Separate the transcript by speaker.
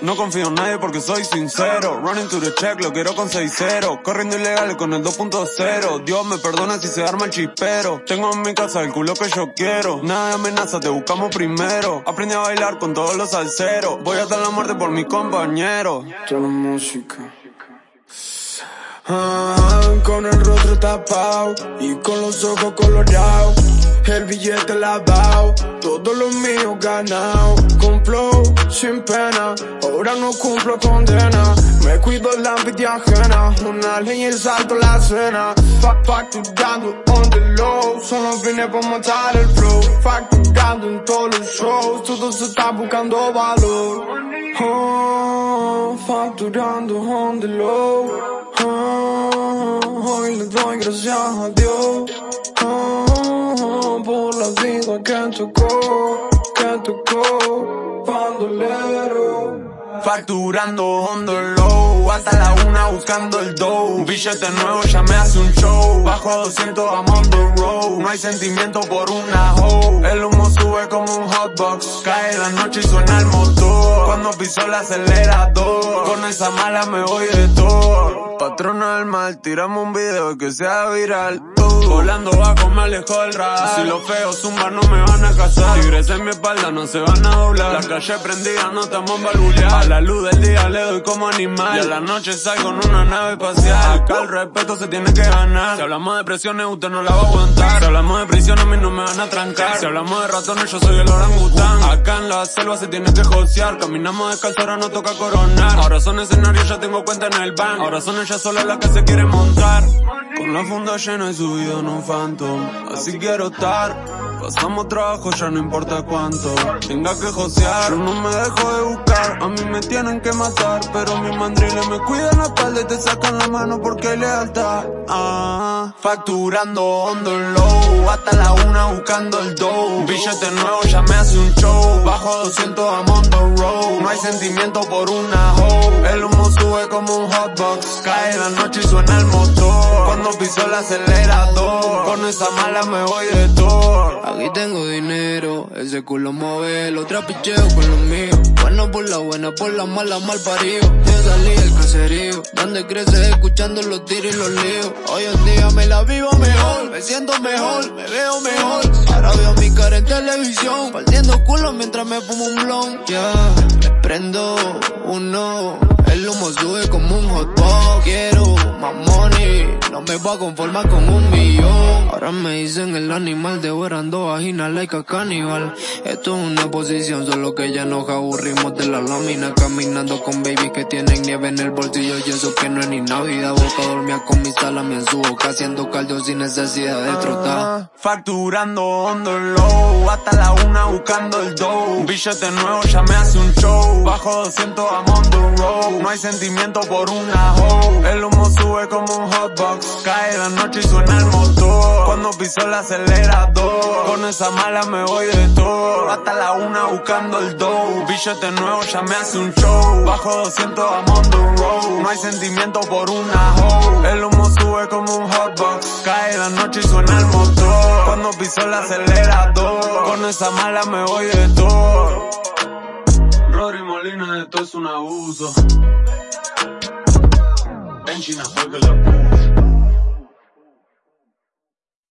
Speaker 1: No confío en nadie porque soy sincero. Running to the check, lo quiero con 6-0. Corriendo ilegal con el 2.0. Dios me perdona si se arma el chispero. Tengo en mi casa el culo que yo quiero. Nada de amenaza, te buscamos primero. Aprendí a bailar con todos los salseros. Voy hasta la muerte por mis compañeros.
Speaker 2: la música. Ah, con el rostro tapado y con los ojos colorados. El billete lavado, todo lo mío ganado. Con flow, sin pena, ahora no cumplo condena. Me cuido la envidia ajena, una ley y salto la cena. Facturando on the low, solo vine por matar el flow. Facturando en todos los shows, todo se está buscando valor. Oh, facturando on the low. Oh, doy gracias a Dios oh, por la vida que tocó, que tocó, bandolero.
Speaker 1: Facturando on the low, hasta la una buscando el dough. Billete nuevo ya me hace un show. Bajo a 200 a on the road. No hay sentimiento por una hoe. El humo sube como un hotbox. Cae la noche y suena el motor. Cuando piso el acelerador, con esa mala me voy de todo. Patrona del mal, tiramos un video que sea viral. Volando bajo me alejo del radar. Si los feos zumban no me van a casar. Tigres en mi espalda no se van a doblar. La calle prendida no estamos balbulear. A la luz del día le doy como animal. Y a la noche salgo en una nave espacial. Acá el respeto se tiene que ganar. Si hablamos de presiones, usted no la va a aguantar. Si hablamos de prisión, a mí no me van a trancar. Si hablamos de ratones, yo soy el orangután. Acá en la selva se tiene que josear. Caminamos descalzo, ahora no toca coronar. Ahora son escenarios, ya tengo cuenta en el bank. Ahora son ellas sola las que se quieren montar. Con la funda llena y subido en. Así quiero estar. Pasamos trabajo, ya no importa cuánto. Tenga que josear. Yo no me dejo de buscar. Me tienen que matar. Pero mis mandriles me cuidan la espalda te sacan la mano porque hay lealtad. Ah, facturando on the low. Hasta la una buscando el dough. Billete nuevo ya me hace un show. Bajo 200 a on the road. No hay sentimiento por una hoe. El humo sube como un hotbox. Cae la noche y suena el motor. Cuando piso el acelerador. Con esa mala me voy de todo.
Speaker 2: Aquí tengo dinero, ese culo mueve, lo trapicheo con los míos. Bueno por la buena, por la mala, mal parido. Yo salí del caserío, donde crece escuchando los tiros y los líos. Hoy en día me la vivo mejor, me siento mejor, me veo mejor. Ahora veo mi cara en televisión, partiendo culo mientras me fumo un blon. Ya, me prendo uno, el humo sube como un hot dog. Quiero más money, no me voy a conformar con un millón. Ahora me dicen el animal de verando vagina like a caníbal. Esto es una posición, solo que ya nos aburrimos de la lámina. Caminando con babies que tienen nieve en el bolsillo y eso que no es ni Navidad. Boca dormía con mi salami en su boca, haciendo caldo sin necesidad de trotar.
Speaker 1: Facturando on the low, hasta la una buscando el dough. Billete nuevo ya me hace un show. Bajo 200 a on road. No hay sentimiento por una hoe. El humo sube como un hotbox. Cae la noche y suena el motor. Piso el acelerador. Con esa mala me voy de todo. Hasta la una buscando el dough. Billete nuevo ya me hace un show. Bajo 200 a on the road. No hay sentimiento por una hoe. El humo sube como un hotbox. Cae la noche y suena el motor. Cuando piso el acelerador. Con esa mala me voy de todo. Rory Molina, esto es un abuso. En China fue que.